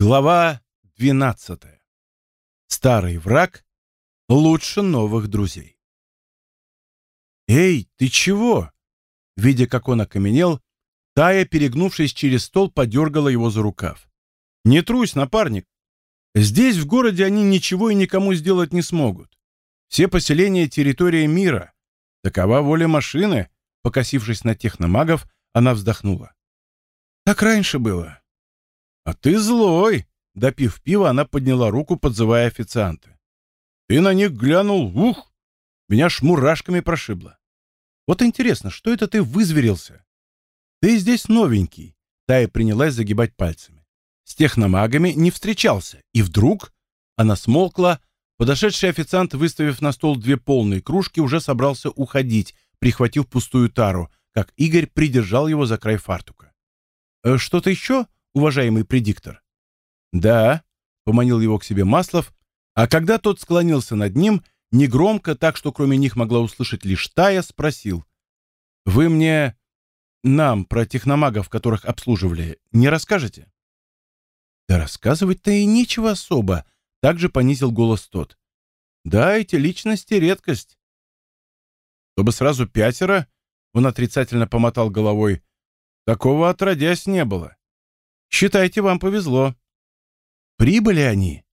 Глава 12. Старый враг лучше новых друзей. «Эй, ты чего?» Видя, как он окаменел, Тая, перегнувшись через стол, подергала его за рукав. «Не трусь, напарник. Здесь, в городе, они ничего и никому сделать не смогут. Все поселения — территория мира. Такова воля машины». Покосившись на техномагов, она вздохнула. «Так раньше было. «А ты злой!» Допив пива, она подняла руку, подзывая официанта. «Ты на них глянул, ух! Меня ж мурашками прошибло. Вот интересно, что это ты вызверился? Ты здесь новенький». Тая принялась загибать пальцами. С техномагами не встречался. И вдруг она смолкла, Подошедший официант, выставив на стол две полные кружки, уже собрался уходить, прихватив пустую тару, как Игорь придержал его за край фартука. «Э, «Что-то еще?» Уважаемый предиктор?» «Да», — поманил его к себе Маслов, а когда тот склонился над ним, негромко, так что кроме них могла услышать лишь Тая, спросил. «Вы мне, нам, про техномагов, которых обслуживали, не расскажете?» «Да рассказывать-то и нечего особо», — также понизил голос тот. «Да, эти личности — редкость». «Чтобы сразу пятеро?» — он отрицательно помотал головой. «Такого отродясь не было. Считайте, вам повезло. Прибыли они.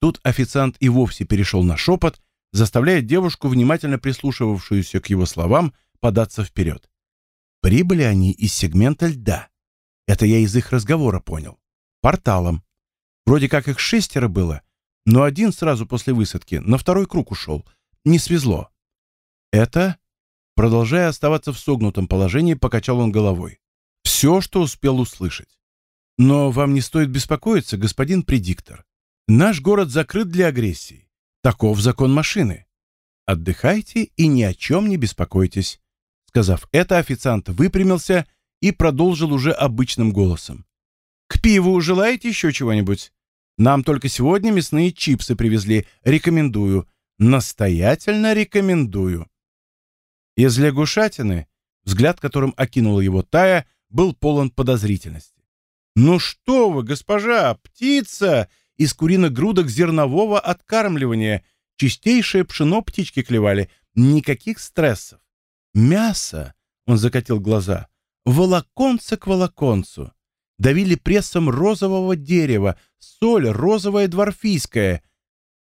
Тут официант и вовсе перешел на шепот, заставляя девушку, внимательно прислушивавшуюся к его словам, податься вперед. Прибыли они из сегмента льда. Это я из их разговора понял. Порталом. Вроде как их шестеро было, но один сразу после высадки на второй круг ушел. Не свезло. Это, продолжая оставаться в согнутом положении, покачал он головой. Все, что успел услышать. Но вам не стоит беспокоиться, господин предиктор. Наш город закрыт для агрессии. Таков закон машины. Отдыхайте и ни о чем не беспокойтесь. Сказав это, официант выпрямился и продолжил уже обычным голосом. К пиву желаете еще чего-нибудь? Нам только сегодня мясные чипсы привезли. Рекомендую. Настоятельно рекомендую. Из лягушатины, взгляд которым окинула его Тая, был полон подозрительности. «Ну что вы, госпожа, птица!» Из куриных грудок зернового откармливания. Чистейшее пшено птички клевали. Никаких стрессов. Мясо, он закатил глаза, волоконце к волоконцу. Давили прессом розового дерева, соль розовая дворфийская.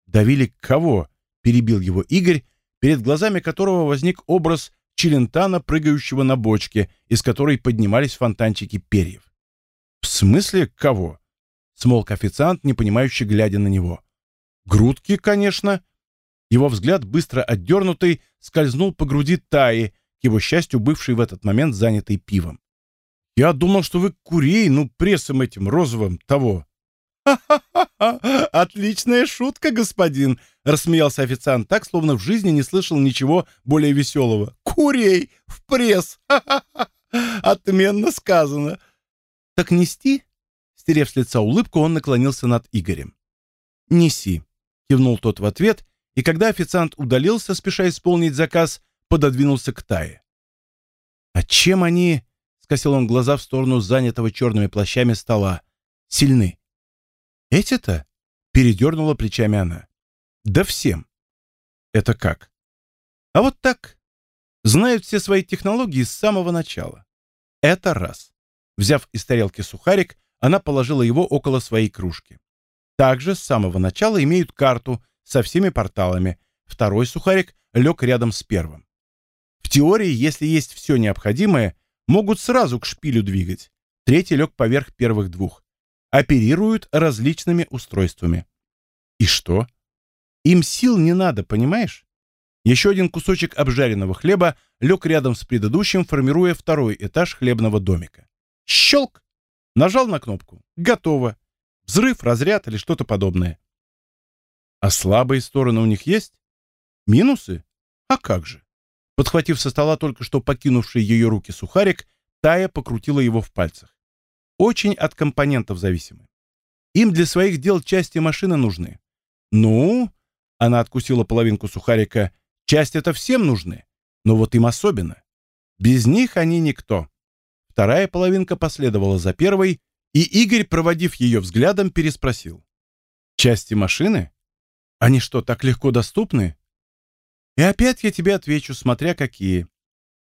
Давили кого? Перебил его Игорь, перед глазами которого возник образ челентана, прыгающего на бочке, из которой поднимались фонтанчики перьев. «В смысле кого?» — смолк официант, не понимающий, глядя на него. «Грудки, конечно». Его взгляд, быстро отдернутый, скользнул по груди Таи, к его счастью, бывший в этот момент занятый пивом. «Я думал, что вы курей, ну, прессом этим розовым того». «Ха-ха-ха! Отличная шутка, господин!» — рассмеялся официант так, словно в жизни не слышал ничего более веселого. «Курей в пресс! Ха-ха-ха! Отменно сказано! «Так нести?» Стерев с лица улыбку, он наклонился над Игорем. «Неси», — кивнул тот в ответ, и когда официант удалился, спеша исполнить заказ, пододвинулся к Тае. «А чем они?» — скосил он глаза в сторону занятого черными плащами стола. «Сильны». «Эти-то?» — передернула плечами она. «Да всем». «Это как?» «А вот так. Знают все свои технологии с самого начала. Это раз. Взяв из тарелки сухарик, она положила его около своей кружки. Также с самого начала имеют карту со всеми порталами. Второй сухарик лег рядом с первым. В теории, если есть все необходимое, могут сразу к шпилю двигать. Третий лег поверх первых двух. Оперируют различными устройствами. И что? Им сил не надо, понимаешь? Еще один кусочек обжаренного хлеба лег рядом с предыдущим, формируя второй этаж хлебного домика. Щелк! Нажал на кнопку. Готово. Взрыв, разряд или что-то подобное. А слабые стороны у них есть? Минусы? А как же? Подхватив со стола только что покинувший ее руки сухарик, Тая покрутила его в пальцах. Очень от компонентов зависимы. Им для своих дел части машины нужны. Ну, она откусила половинку сухарика, часть это всем нужны, но вот им особенно. Без них они никто. Вторая половинка последовала за первой, И Игорь, проводив ее взглядом, переспросил. «Части машины? Они что, так легко доступны?» «И опять я тебе отвечу, смотря какие.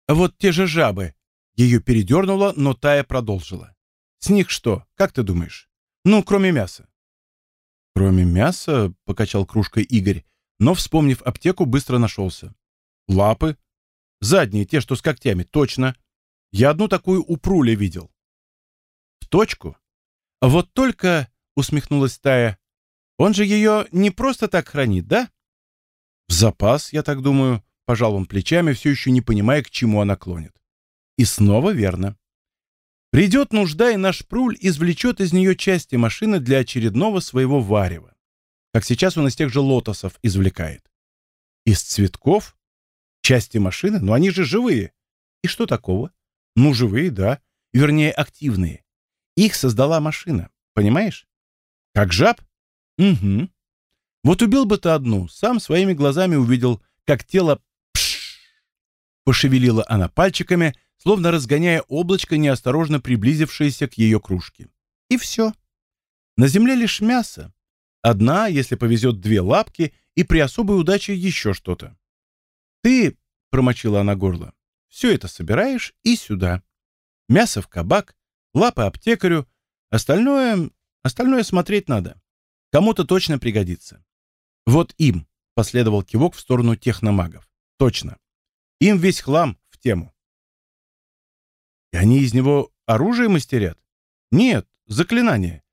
Вот те же жабы». Ее передернуло, но Тая продолжила. «С них что, как ты думаешь? Ну, кроме мяса». «Кроме мяса?» — покачал кружкой Игорь, но, вспомнив аптеку, быстро нашелся. «Лапы? Задние, те, что с когтями, точно. Я одну такую у Пруля видел». «В точку?» «Вот только...» — усмехнулась Тая. «Он же ее не просто так хранит, да?» «В запас, я так думаю», — пожал он плечами, все еще не понимая, к чему она клонит. И снова верно. Придет нужда, и наш пруль извлечет из нее части машины для очередного своего варева. Как сейчас он из тех же лотосов извлекает. Из цветков? Части машины? Но они же живые. И что такого? Ну, живые, да. Вернее, активные. Их создала машина, понимаешь? Как жаб? Угу. Вот убил бы ты одну, сам своими глазами увидел, как тело пш пошевелила она пальчиками, словно разгоняя облачко, неосторожно приблизившееся к ее кружке. И все. На земле лишь мясо. Одна, если повезет, две лапки, и при особой удаче еще что-то. Ты, — промочила она горло, — все это собираешь и сюда. Мясо в кабак, лапы аптекарю, остальное... остальное смотреть надо. Кому-то точно пригодится. Вот им, — последовал кивок в сторону техномагов. Точно. Им весь хлам в тему. И они из него оружие мастерят? Нет, заклинание.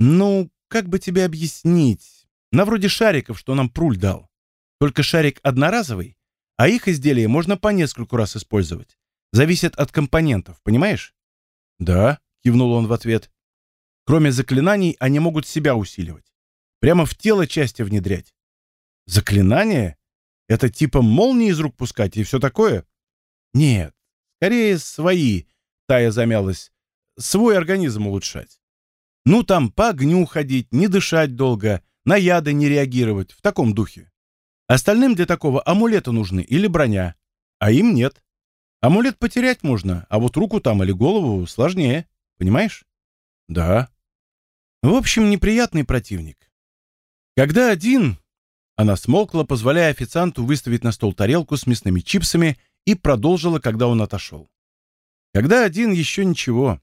Ну, как бы тебе объяснить? На вроде шариков, что нам Пруль дал. Только шарик одноразовый, а их изделия можно по нескольку раз использовать. Зависит от компонентов, понимаешь? Да, кивнул он в ответ. Кроме заклинаний, они могут себя усиливать. Прямо в тело части внедрять. Заклинание? Это типа молнии из рук пускать и все такое? Нет, Скорее, свои, Тая замялась, свой организм улучшать. Ну, там по огню ходить, не дышать долго, на яды не реагировать, в таком духе. Остальным для такого амулеты нужны или броня, а им нет. Амулет потерять можно, а вот руку там или голову сложнее, понимаешь? Да. В общем, неприятный противник. Когда один... Она смолкла, позволяя официанту выставить на стол тарелку с мясными чипсами и продолжила, когда он отошел. Когда один еще ничего.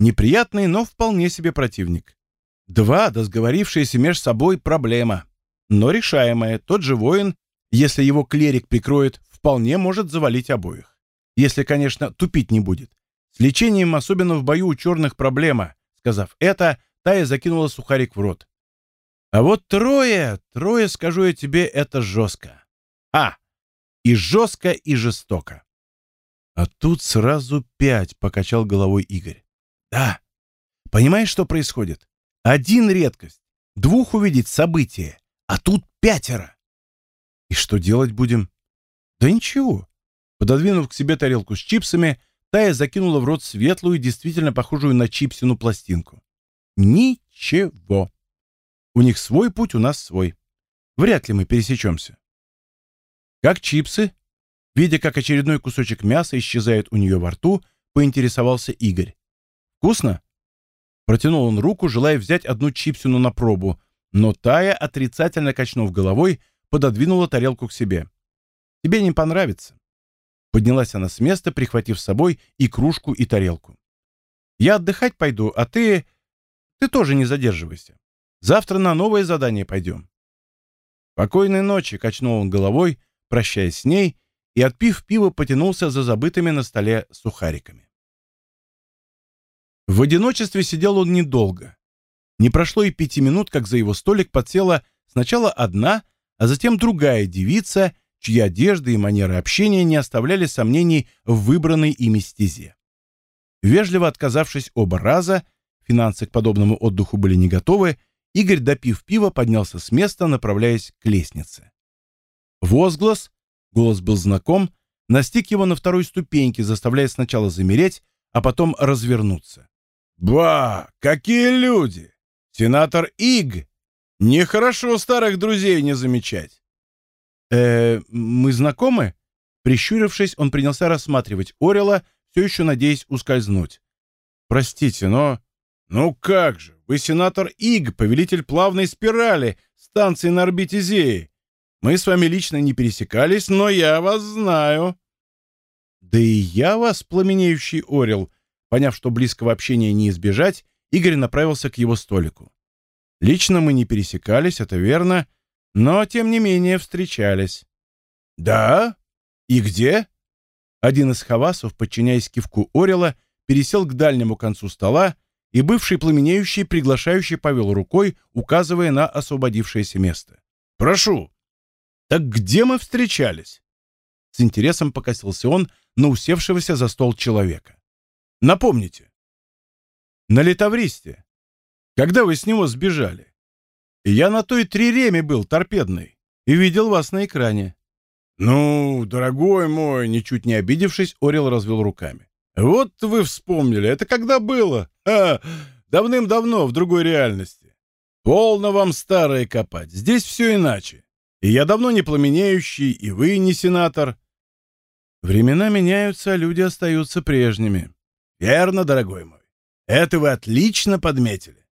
Неприятный, но вполне себе противник. Два, да сговорившиеся меж собой, проблема. Но решаемая. Тот же воин, если его клерик прикроет, вполне может завалить обоих. Если, конечно, тупить не будет. С лечением, особенно в бою у черных, проблема. Сказав это, Тая закинула сухарик в рот. А вот трое, трое, скажу я тебе, это жестко. А, и жестко, и жестоко. А тут сразу пять, покачал головой Игорь. Да. Понимаешь, что происходит? Один редкость. Двух увидеть событие. А тут пятеро. И что делать будем? Да ничего. Пододвинув к себе тарелку с чипсами, Тая закинула в рот светлую, действительно похожую на чипсину пластинку. Ничего. У них свой путь, у нас свой. Вряд ли мы пересечемся. «Как чипсы?» Видя, как очередной кусочек мяса исчезает у нее во рту, поинтересовался Игорь. «Вкусно?» Протянул он руку, желая взять одну чипсину на пробу, но Тая, отрицательно качнув головой, пододвинула тарелку к себе. «Тебе не понравится». Поднялась она с места, прихватив с собой и кружку, и тарелку. «Я отдыхать пойду, а ты... ты тоже не задерживайся. Завтра на новое задание пойдем». «Покойной ночи», — качнул он головой, прощаясь с ней, и, отпив пиво, потянулся за забытыми на столе сухариками. В одиночестве сидел он недолго. Не прошло и пяти минут, как за его столик подсела сначала одна, а затем другая девица, чьи одежды и манеры общения не оставляли сомнений в выбранной ими стезе. Вежливо отказавшись оба раза, финансы к подобному отдыху были не готовы, Игорь, допив пива, поднялся с места, направляясь к лестнице. Возглас, голос был знаком, настиг его на второй ступеньке, заставляя сначала замереть, а потом развернуться. «Ба! Какие люди! Сенатор Иг! Нехорошо старых друзей не замечать!» «Э, мы знакомы?» Прищурившись, он принялся рассматривать Орела, все еще надеясь ускользнуть. «Простите, но Ну как же, вы сенатор Иг, повелитель плавной спирали, станции на орбите Зеи. Мы с вами лично не пересекались, но я вас знаю. Да и я вас, пламенеющий орел. Поняв, что близкого общения не избежать, Игорь направился к его столику. Лично мы не пересекались, это верно, но, тем не менее, встречались. «Да? И где?» Один из хавасов, подчиняясь кивку Орела, пересел к дальнему концу стола, и бывший пламенеющий приглашающий повел рукой, указывая на освободившееся место. «Прошу!» «Так где мы встречались?» С интересом покосился он на усевшегося за стол человека. «Напомните». «На Литавристе. Когда вы с него сбежали?» «Я на той триреме был, торпедной, и видел вас на экране». «Ну, дорогой мой», — ничуть не обидевшись, Орел развел руками. «Вот вы вспомнили. Это когда было? А, давным-давно, в другой реальности. Полно вам старое копать. Здесь все иначе. И я давно не пламенеющий, и вы не сенатор. Времена меняются, а люди остаются прежними. Верно, дорогой мой. Это вы отлично подметили.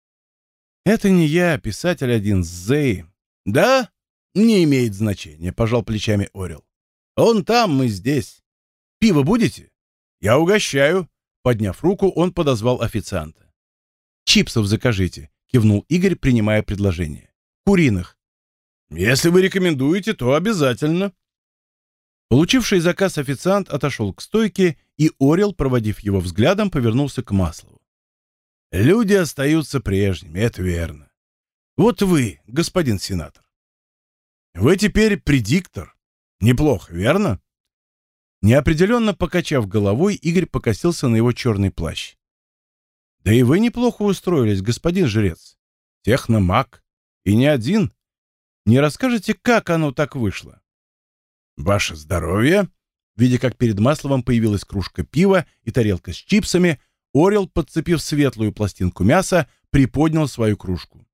Это не я, писатель один, Зей. Да? Не имеет значения, пожал плечами Орел. Он там, мы здесь. Пиво будете? Я угощаю. Подняв руку, он подозвал официанта. Чипсов закажите, кивнул Игорь, принимая предложение. Куриных. Если вы рекомендуете, то обязательно. Получивший заказ официант отошел к стойке, и Орел, проводив его взглядом, повернулся к Маслову. «Люди остаются прежними, это верно. Вот вы, господин сенатор. Вы теперь предиктор. Неплохо, верно?» Неопределенно покачав головой, Игорь покосился на его черный плащ. «Да и вы неплохо устроились, господин жрец. Техномаг. И не один. Не расскажете, как оно так вышло?» «Ваше здоровье!» Видя, как перед Масловым появилась кружка пива и тарелка с чипсами, Орел, подцепив светлую пластинку мяса, приподнял свою кружку.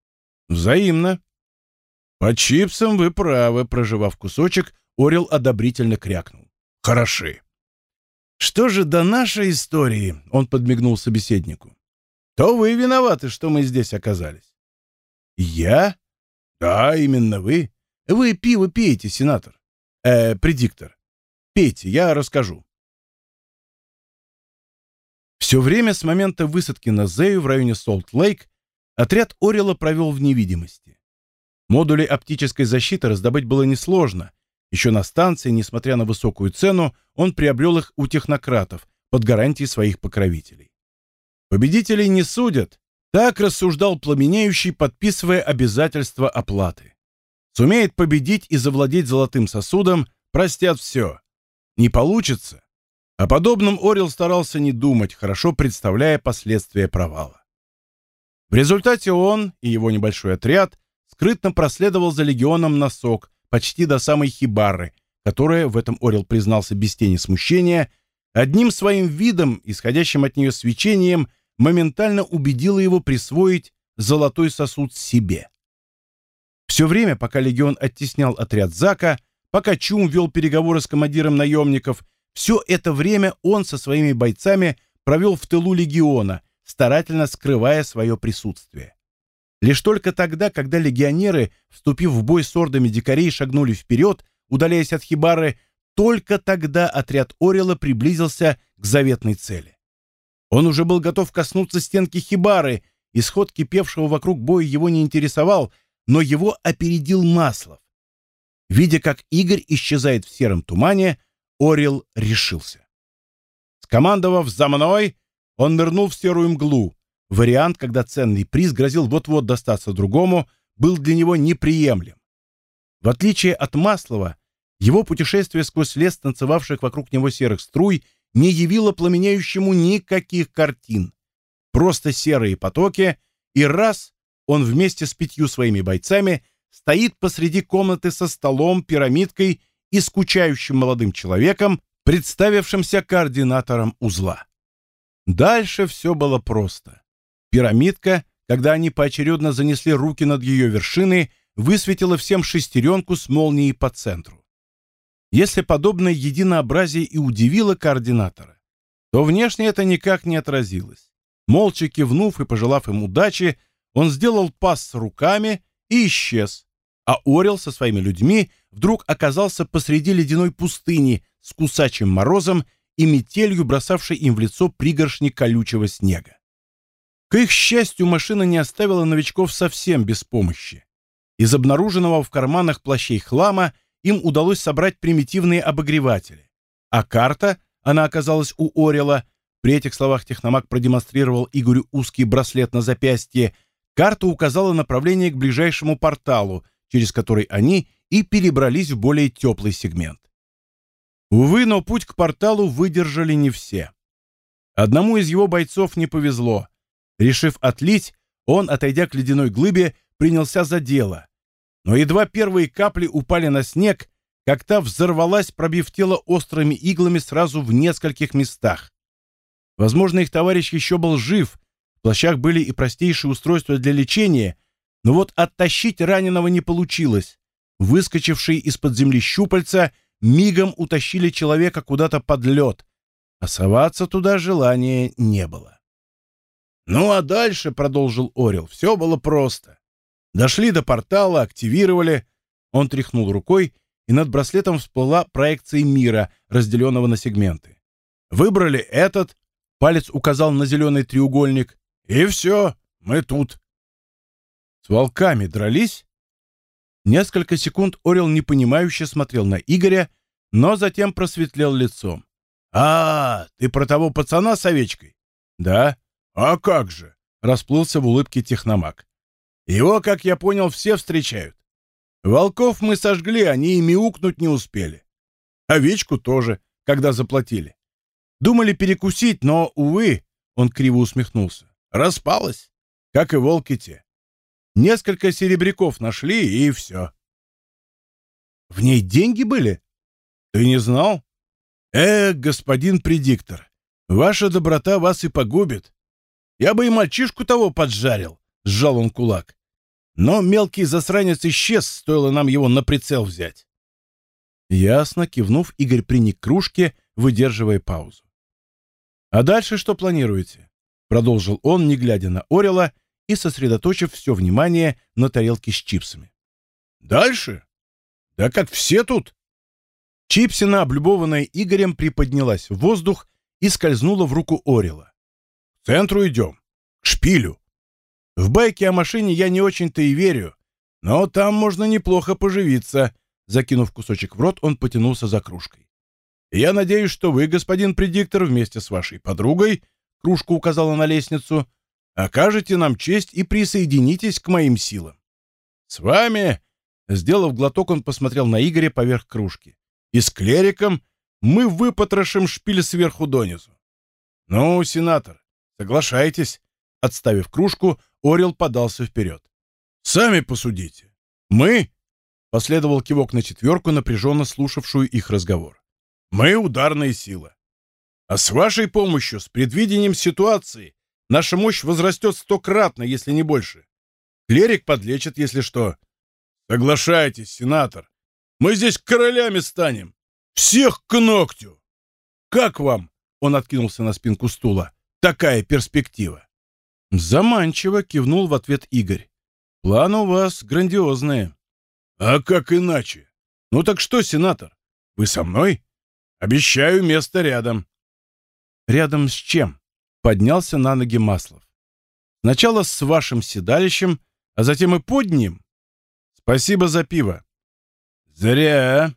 «Взаимно!» «По чипсам вы правы», — проживав кусочек, Орел одобрительно крякнул. «Хороши!» «Что же до нашей истории?» — он подмигнул собеседнику. «То вы виноваты, что мы здесь оказались». «Я?» «Да, именно вы. Вы пиво пьете, сенатор. Э, предиктор. Пейте, я расскажу. Все время с момента высадки на Зею в районе Солт-Лейк отряд Орела провел в невидимости. Модули оптической защиты раздобыть было несложно. Еще на станции, несмотря на высокую цену, он приобрел их у технократов под гарантией своих покровителей. Победителей не судят. Так рассуждал пламенеющий, подписывая обязательства оплаты. Сумеет победить и завладеть золотым сосудом, простят все. Не получится. О подобном Орел старался не думать, хорошо представляя последствия провала. В результате он и его небольшой отряд скрытно проследовал за легионом на сок, почти до самой Хибары, которая, в этом Орел признался без тени смущения, одним своим видом, исходящим от нее свечением, моментально убедила его присвоить золотой сосуд себе. Все время, пока легион оттеснял отряд Зака, пока Чум вел переговоры с командиром наемников, все это время он со своими бойцами провел в тылу легиона, старательно скрывая свое присутствие. Лишь только тогда, когда легионеры, вступив в бой с ордами дикарей, шагнули вперед, удаляясь от Хибары, только тогда отряд Орела приблизился к заветной цели. Он уже был готов коснуться стенки Хибары, исход кипевшего вокруг боя его не интересовал, но его опередил Маслов. Видя, как Игорь исчезает в сером тумане, Орел решился. Скомандовав «За мной!», он нырнул в серую мглу. Вариант, когда ценный приз грозил вот-вот достаться другому, был для него неприемлем. В отличие от Маслова, его путешествие сквозь лес танцевавших вокруг него серых струй не явило пламенеющему никаких картин. Просто серые потоки, и раз он вместе с пятью своими бойцами стоит посреди комнаты со столом, пирамидкой и скучающим молодым человеком, представившимся координатором узла. Дальше все было просто. Пирамидка, когда они поочередно занесли руки над ее вершиной, высветила всем шестеренку с молнией по центру. Если подобное единообразие и удивило координатора, то внешне это никак не отразилось. Молча кивнув и пожелав им удачи, он сделал пас руками и исчез, а Орел со своими людьми вдруг оказался посреди ледяной пустыни с кусачим морозом и метелью, бросавшей им в лицо пригоршни колючего снега. К их счастью, машина не оставила новичков совсем без помощи. Из обнаруженного в карманах плащей хлама им удалось собрать примитивные обогреватели. А карта, она оказалась у Орела, при этих словах Техномаг продемонстрировал Игорю узкий браслет на запястье, карта указала направление к ближайшему порталу, через который они и перебрались в более теплый сегмент. Увы, но путь к порталу выдержали не все. Одному из его бойцов не повезло. Решив отлить, он, отойдя к ледяной глыбе, принялся за дело. Но едва первые капли упали на снег, как та взорвалась, пробив тело острыми иглами сразу в нескольких местах. Возможно, их товарищ еще был жив, в плащах были и простейшие устройства для лечения, но вот оттащить раненого не получилось. Выскочившие из-под земли щупальца мигом утащили человека куда-то под лед, а соваться туда желания не было. «Ну а дальше», — продолжил Орел, — «все было просто. Дошли до портала, активировали». Он тряхнул рукой, и над браслетом всплыла проекция мира, разделенного на сегменты. «Выбрали этот», — палец указал на зеленый треугольник, — «и все, мы тут». «С волками дрались?» Несколько секунд Орел непонимающе смотрел на Игоря, но затем просветлел лицом. «А, ты про того пацана с овечкой?» «Да». «А как же!» — расплылся в улыбке техномаг. «Его, как я понял, все встречают. Волков мы сожгли, они и мяукнуть не успели. Овечку тоже, когда заплатили. Думали перекусить, но, увы, — он криво усмехнулся, — распалась, как и волки те. Несколько серебряков нашли, и все. В ней деньги были? Ты не знал? Эх, господин предиктор, ваша доброта вас и погубит. Я бы и мальчишку того поджарил, — сжал он кулак. Но мелкий засранец исчез, стоило нам его на прицел взять. Ясно, кивнув, Игорь приник к кружке, выдерживая паузу. «А дальше что планируете?» — продолжил он, не глядя на Орела и сосредоточив все внимание на тарелке с чипсами. «Дальше? Да как все тут!» Чипсина, облюбованная Игорем, приподнялась в воздух и скользнула в руку Орела центру идем. К шпилю. В байке о машине я не очень-то и верю, но там можно неплохо поживиться. Закинув кусочек в рот, он потянулся за кружкой. Я надеюсь, что вы, господин предиктор, вместе с вашей подругой, кружку указала на лестницу, окажете нам честь и присоединитесь к моим силам. С вами, сделав глоток, он посмотрел на Игоря поверх кружки. И с клериком мы выпотрошим шпиль сверху донизу. Ну, сенатор, Соглашайтесь. Отставив кружку, Орел подался вперед. Сами посудите. Мы? Последовал кивок на четверку, напряженно слушавшую их разговор. Мы ударная сила. А с вашей помощью, с предвидением ситуации, наша мощь возрастет стократно, если не больше. Клерик подлечит, если что. Соглашайтесь, сенатор. Мы здесь королями станем. Всех к ногтю. Как вам? Он откинулся на спинку стула такая перспектива?» Заманчиво кивнул в ответ Игорь. «Планы у вас грандиозные». «А как иначе? Ну так что, сенатор, вы со мной? Обещаю место рядом». «Рядом с чем?» — поднялся на ноги Маслов. «Сначала с вашим седалищем, а затем и под ним. Спасибо за пиво». «Зря».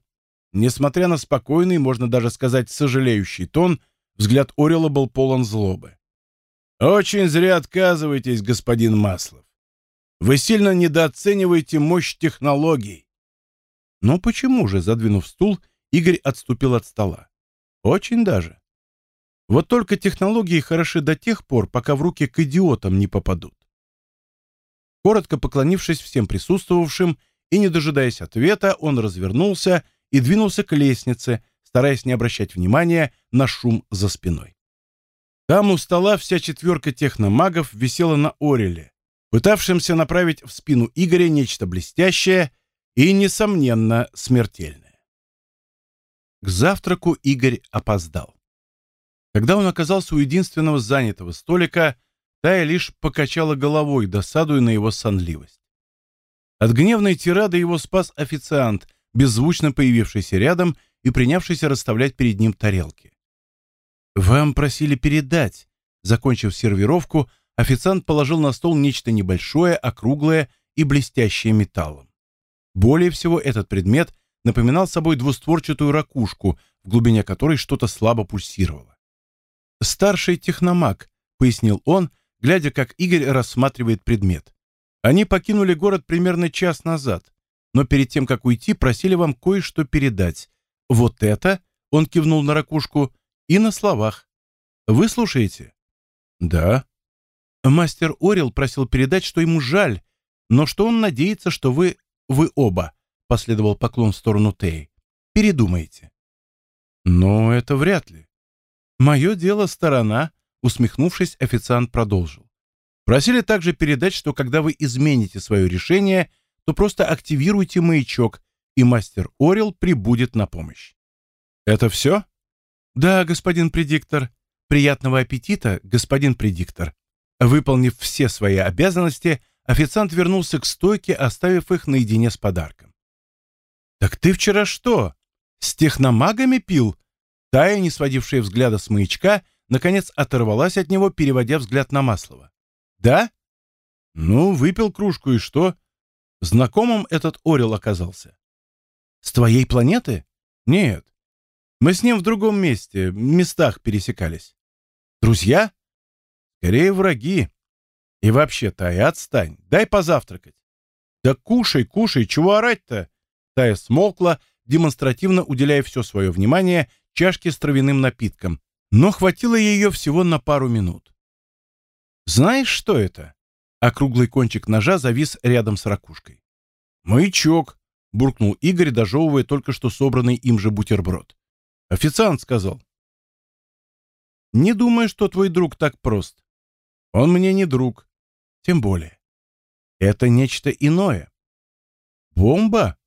Несмотря на спокойный, можно даже сказать, сожалеющий тон, Взгляд Орела был полон злобы. «Очень зря отказываетесь, господин Маслов. Вы сильно недооцениваете мощь технологий». «Но почему же?» — задвинув стул, Игорь отступил от стола. «Очень даже. Вот только технологии хороши до тех пор, пока в руки к идиотам не попадут». Коротко поклонившись всем присутствовавшим и не дожидаясь ответа, он развернулся и двинулся к лестнице, стараясь не обращать внимания на шум за спиной. Там у стола вся четверка техномагов висела на ореле, пытавшимся направить в спину Игоря нечто блестящее и, несомненно, смертельное. К завтраку Игорь опоздал. Когда он оказался у единственного занятого столика, Тая лишь покачала головой, досадуя на его сонливость. От гневной тирады его спас официант, беззвучно появившийся рядом и принявшийся расставлять перед ним тарелки. «Вам просили передать». Закончив сервировку, официант положил на стол нечто небольшое, округлое и блестящее металлом. Более всего этот предмет напоминал собой двустворчатую ракушку, в глубине которой что-то слабо пульсировало. «Старший техномаг», — пояснил он, глядя, как Игорь рассматривает предмет. «Они покинули город примерно час назад, но перед тем, как уйти, просили вам кое-что передать. Вот это, — он кивнул на ракушку, — и на словах. Вы слушаете?» «Да». Мастер Орел просил передать, что ему жаль, но что он надеется, что вы... вы оба, — последовал поклон в сторону Теи, — передумаете. «Но это вряд ли. Мое дело сторона, Усмехнувшись, официант продолжил. Просили также передать, что когда вы измените свое решение, то просто активируйте маячок, и мастер Орел прибудет на помощь. Это все? Да, господин предиктор. Приятного аппетита, господин предиктор. Выполнив все свои обязанности, официант вернулся к стойке, оставив их наедине с подарком. «Так ты вчера что, с техномагами пил?» Тая, не сводившая взгляда с маячка, наконец оторвалась от него, переводя взгляд на Маслова. «Да? Ну, выпил кружку, и что? Знакомым этот Орел оказался». «С твоей планеты?» «Нет. Мы с ним в другом месте, местах пересекались». «Друзья?» «Скорее враги. И вообще, Тая, отстань, дай позавтракать». «Да кушай, кушай, чего орать-то?» Тая смолкла, демонстративно уделяя все свое внимание чашке с травяным напитком, но хватило ее всего на пару минут. «Знаешь, что это?» Округлый кончик ножа завис рядом с ракушкой. «Маячок», — буркнул Игорь, дожевывая только что собранный им же бутерброд. «Официант сказал». «Не думаю, что твой друг так прост. Он мне не друг. Тем более. Это нечто иное». «Бомба?»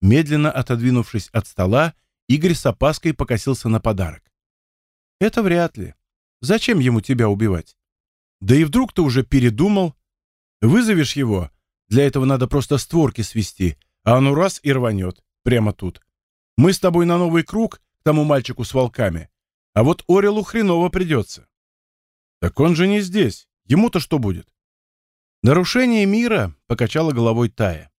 Медленно отодвинувшись от стола, Игорь с опаской покосился на подарок. Это вряд ли. Зачем ему тебя убивать? Да и вдруг ты уже передумал? Вызовешь его? Для этого надо просто створки свести, а оно раз и рванет. Прямо тут. Мы с тобой на новый круг к тому мальчику с волками. А вот Орелу хреново придется. Так он же не здесь. Ему-то что будет? Нарушение мира, покачала головой Тая.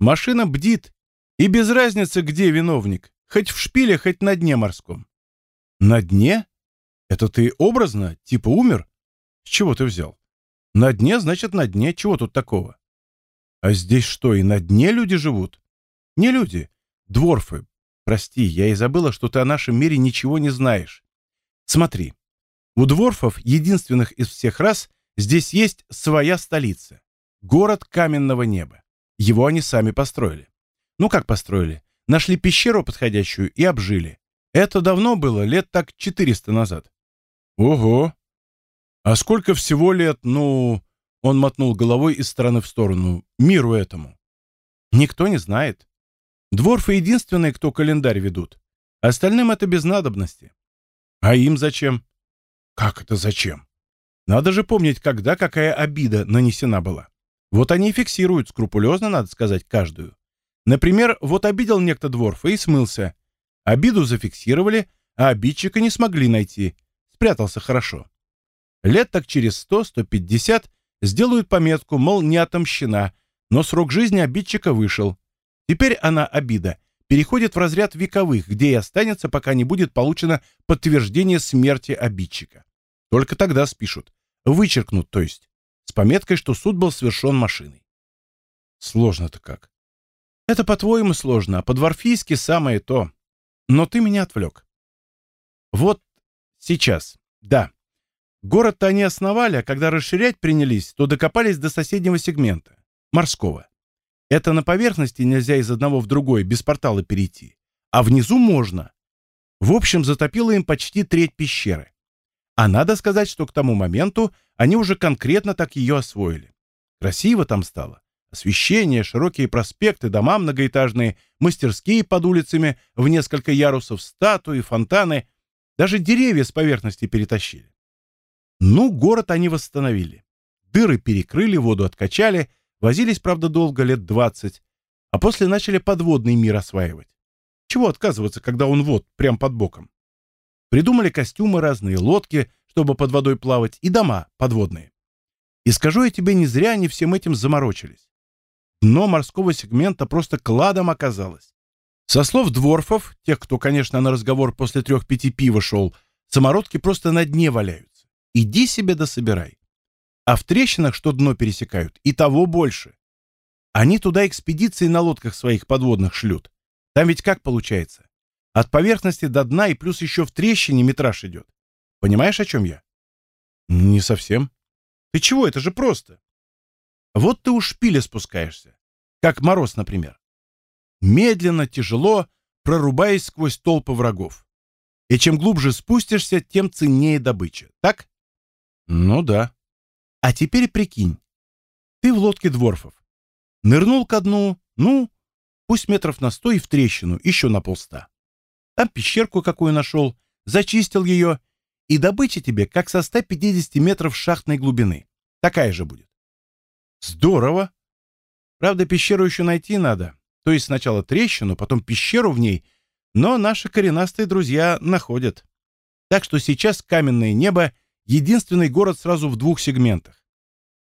Машина бдит. И без разницы, где виновник. Хоть в шпиле, хоть на дне морском. На дне? Это ты образно? Типа умер? С чего ты взял? На дне, значит, на дне. Чего тут такого? А здесь что, и на дне люди живут? Не люди. Дворфы. Прости, я и забыла, что ты о нашем мире ничего не знаешь. Смотри. У дворфов, единственных из всех рас, здесь есть своя столица. Город каменного неба. Его они сами построили. Ну как построили? Нашли пещеру подходящую и обжили. Это давно было, лет так 400 назад. Ого! А сколько всего лет, ну... Он мотнул головой из стороны в сторону. Миру этому. Никто не знает. Дворфы единственные, кто календарь ведут. Остальным это без надобности. А им зачем? Как это зачем? Надо же помнить, когда какая обида нанесена была. Вот они и фиксируют скрупулезно, надо сказать, каждую. Например, вот обидел некто Дворфа и смылся. Обиду зафиксировали, а обидчика не смогли найти спрятался хорошо. Лет так через 100-150 сделают пометку, мол, не отомщена, но срок жизни обидчика вышел. Теперь она, обида, переходит в разряд вековых, где и останется, пока не будет получено подтверждение смерти обидчика. Только тогда спишут. Вычеркнут, то есть. С пометкой, что суд был совершен машиной. Сложно-то как. Это по-твоему сложно, а по-дворфийски самое то. Но ты меня отвлек. Вот Сейчас. Да. Город-то они основали, а когда расширять принялись, то докопались до соседнего сегмента. Морского. Это на поверхности нельзя из одного в другой без портала перейти. А внизу можно. В общем, затопило им почти треть пещеры. А надо сказать, что к тому моменту они уже конкретно так ее освоили. Красиво там стало. Освещение, широкие проспекты, дома многоэтажные, мастерские под улицами в несколько ярусов, статуи, фонтаны. Даже деревья с поверхности перетащили. Ну, город они восстановили. Дыры перекрыли, воду откачали, возились, правда, долго, лет двадцать, а после начали подводный мир осваивать. Чего отказываться, когда он вот, прям под боком? Придумали костюмы разные, лодки, чтобы под водой плавать, и дома подводные. И скажу я тебе, не зря они всем этим заморочились. Дно морского сегмента просто кладом оказалось. Со слов дворфов, тех, кто, конечно, на разговор после трех-пяти пива шел, самородки просто на дне валяются. Иди себе да собирай. А в трещинах, что дно пересекают, и того больше. Они туда экспедиции на лодках своих подводных шлют. Там ведь как получается? От поверхности до дна и плюс еще в трещине метраж идет. Понимаешь, о чем я? Не совсем. Ты чего, это же просто. Вот ты у шпиля спускаешься. Как мороз, например. Медленно, тяжело, прорубаясь сквозь толпы врагов. И чем глубже спустишься, тем ценнее добыча. Так? Ну да. А теперь прикинь. Ты в лодке дворфов. Нырнул ко дну, ну, пусть метров на сто и в трещину, еще на полста. Там пещерку какую нашел, зачистил ее, и добыча тебе как со 150 метров шахтной глубины. Такая же будет. Здорово. Правда, пещеру еще найти надо. То есть сначала трещину, потом пещеру в ней, но наши коренастые друзья находят. Так что сейчас каменное небо — единственный город сразу в двух сегментах.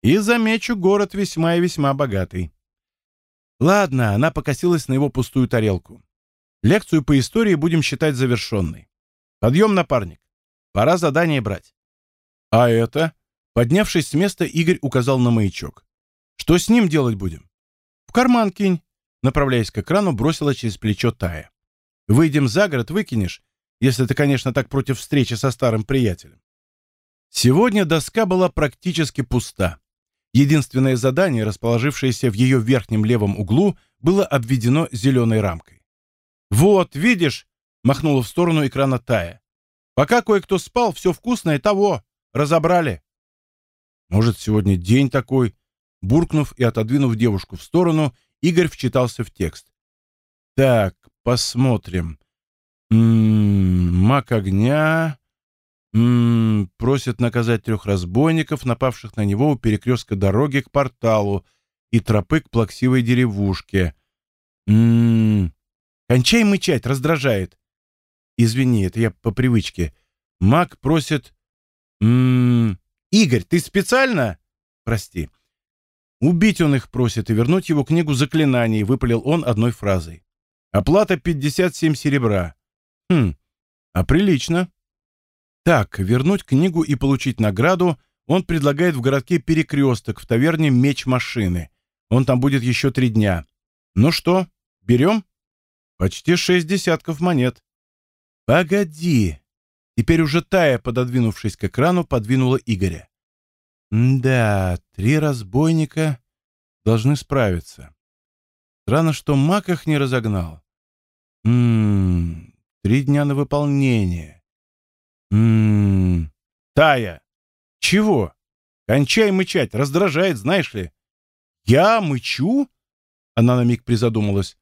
И, замечу, город весьма и весьма богатый. Ладно, она покосилась на его пустую тарелку. Лекцию по истории будем считать завершенной. Подъем, напарник. Пора задание брать. А это? Поднявшись с места, Игорь указал на маячок. Что с ним делать будем? В карман кинь. Направляясь к экрану, бросила через плечо Тая. Выйдем за город, выкинешь, если ты, конечно, так против встречи со старым приятелем. Сегодня доска была практически пуста. Единственное задание, расположившееся в ее верхнем левом углу, было обведено зеленой рамкой. «Вот, видишь!» — махнула в сторону экрана Тая. «Пока кое-кто спал, все вкусное того. Разобрали». «Может, сегодня день такой?» Буркнув и отодвинув девушку в сторону, Игорь вчитался в текст. «Так, посмотрим. М -м, маг огня...» М -м, просит наказать трех разбойников, напавших на него у перекрестка дороги к порталу и тропы к плаксивой деревушке. М -м, кончай мычать, раздражает. Извини, это я по привычке. Маг просит... М Игорь, ты специально? Прости. Убить он их просит и вернуть его книгу заклинаний, выпалил он одной фразой. Оплата 57 серебра. Хм, а прилично. Так, вернуть книгу и получить награду он предлагает в городке Перекресток в таверне Меч Машины. Он там будет еще три дня. Ну что, берем? Почти шесть десятков монет. Погоди. Теперь уже Тая, пододвинувшись к экрану, подвинула Игоря. Да, три разбойника должны справиться. Странно, что маг их не разогнал. Ммм, три дня на выполнение. Ммм, Тая, чего? Кончай мычать, раздражает, знаешь ли. Я мычу? Она на миг призадумалась.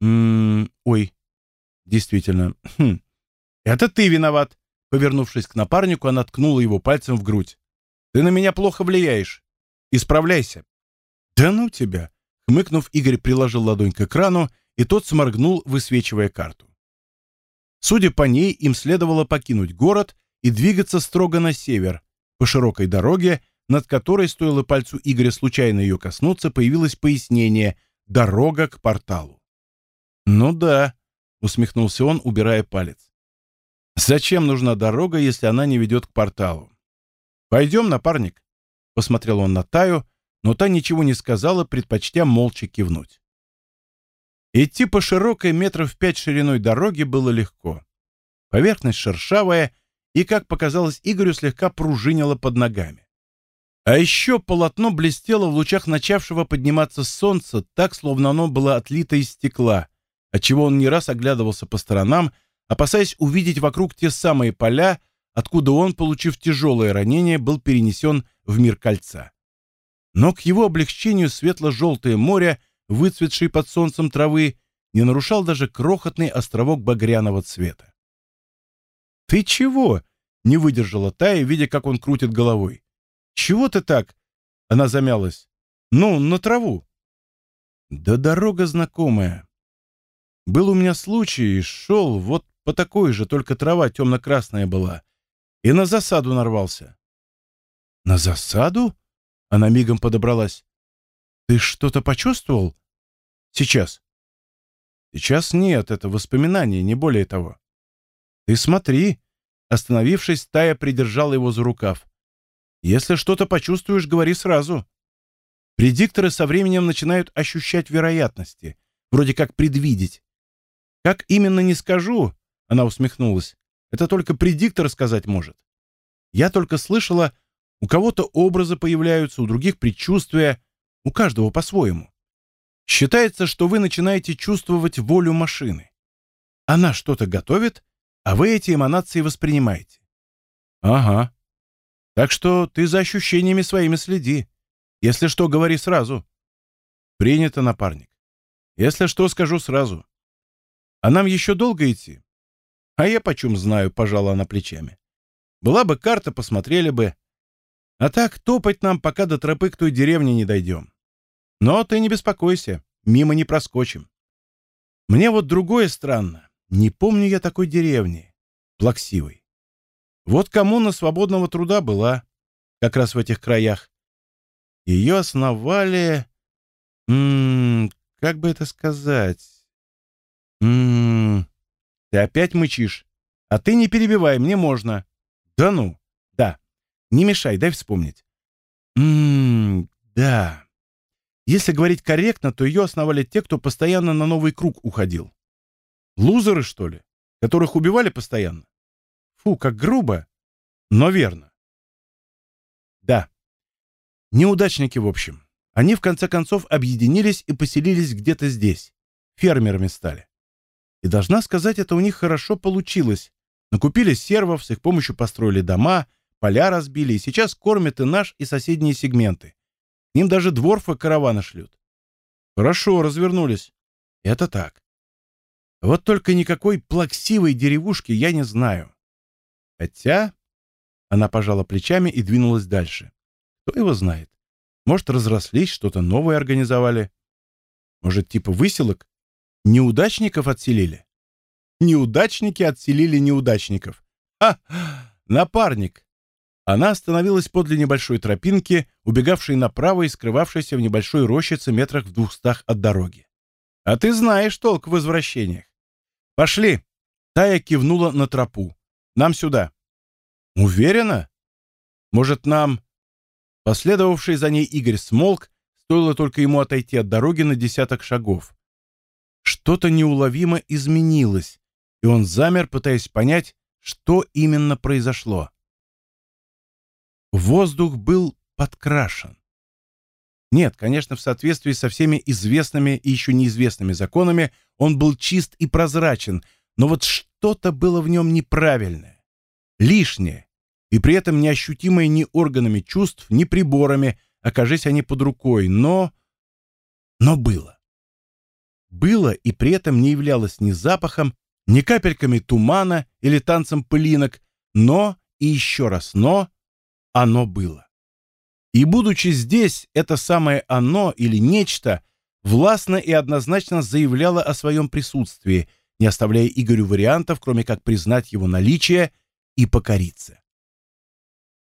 Ммм, ой, действительно. Хм, это ты виноват. Повернувшись к напарнику, она ткнула его пальцем в грудь. Ты на меня плохо влияешь. Исправляйся. Да ну тебя. Хмыкнув, Игорь приложил ладонь к экрану, и тот сморгнул, высвечивая карту. Судя по ней, им следовало покинуть город и двигаться строго на север, по широкой дороге, над которой, стоило пальцу Игоря случайно ее коснуться, появилось пояснение «Дорога к порталу». «Ну да», — усмехнулся он, убирая палец. «Зачем нужна дорога, если она не ведет к порталу? «Пойдем, напарник», — посмотрел он на Таю, но та ничего не сказала, предпочтя молча кивнуть. Идти по широкой метров пять шириной дороги было легко. Поверхность шершавая и, как показалось Игорю, слегка пружинила под ногами. А еще полотно блестело в лучах начавшего подниматься солнца, так, словно оно было отлито из стекла, отчего он не раз оглядывался по сторонам, опасаясь увидеть вокруг те самые поля, откуда он, получив тяжелое ранение, был перенесен в мир кольца. Но к его облегчению светло-желтое море, выцветшее под солнцем травы, не нарушал даже крохотный островок багряного цвета. «Ты чего?» — не выдержала Тая, видя, как он крутит головой. «Чего ты так? Она замялась. «Ну, на траву». «Да дорога знакомая. Был у меня случай, шел вот по такой же, только трава темно-красная была. И на засаду нарвался». «На засаду?» Она мигом подобралась. «Ты что-то почувствовал?» «Сейчас». «Сейчас нет, это воспоминание, не более того». «Ты смотри!» Остановившись, Тая придержала его за рукав. «Если что-то почувствуешь, говори сразу». Предикторы со временем начинают ощущать вероятности, вроде как предвидеть. Как именно не скажу, она усмехнулась. Это только предиктор сказать может. Я только слышала, у кого-то образы появляются, у других предчувствия, у каждого по-своему. Считается, что вы начинаете чувствовать волю машины. Она что-то готовит, а вы эти эманации воспринимаете. Ага. Так что ты за ощущениями своими следи. Если что, говори сразу. Принято, напарник. Если что, скажу сразу. А нам еще долго идти? А я почем знаю, пожала она плечами. Была бы карта, посмотрели бы. А так топать нам, пока до тропы к той деревне не дойдем. Но ты не беспокойся, мимо не проскочим. Мне вот другое странно. Не помню я такой деревни. Плаксивой. Вот коммуна свободного труда была, как раз в этих краях. Ее основали... М -м, как бы это сказать? М -м, ты опять мычишь. А ты не перебивай, мне можно. Да ну. Не мешай, дай вспомнить. Ммм, да. Если говорить корректно, то ее основали те, кто постоянно на новый круг уходил. Лузеры, что ли? Которых убивали постоянно? Фу, как грубо. Но верно. Да. Неудачники, в общем. Они, в конце концов, объединились и поселились где-то здесь. Фермерами стали. И должна сказать, это у них хорошо получилось. Накупили сервов, с их помощью построили дома — Поля разбили, и сейчас кормят и наш, и соседние сегменты. К ним даже дворфы караваны шлют. Хорошо, развернулись. Это так. Вот только никакой плаксивой деревушки я не знаю. Хотя... Она пожала плечами и двинулась дальше. Кто его знает? Может, разрослись, что-то новое организовали? Может, типа выселок? Неудачников отселили? Неудачники отселили неудачников. Ха! Напарник! Она остановилась подле небольшой тропинки, убегавшей направо и скрывавшейся в небольшой рощице метрах в двухстах от дороги. «А ты знаешь толк в возвращениях. Пошли!» Тая кивнула на тропу. «Нам сюда». «Уверена? Может, нам...» Последовавший за ней Игорь смолк, стоило только ему отойти от дороги на десяток шагов. Что-то неуловимо изменилось, и он замер, пытаясь понять, что именно произошло. Воздух был подкрашен. Нет, конечно, в соответствии со всеми известными и еще неизвестными законами он был чист и прозрачен, но вот что-то было в нем неправильное, лишнее, и при этом неощутимое ни органами чувств, ни приборами, окажись они под рукой, но... но было. Было и при этом не являлось ни запахом, ни капельками тумана или танцем пылинок, но и еще раз но оно было. И будучи здесь, это самое оно или нечто властно и однозначно заявляло о своем присутствии, не оставляя Игорю вариантов, кроме как признать его наличие и покориться.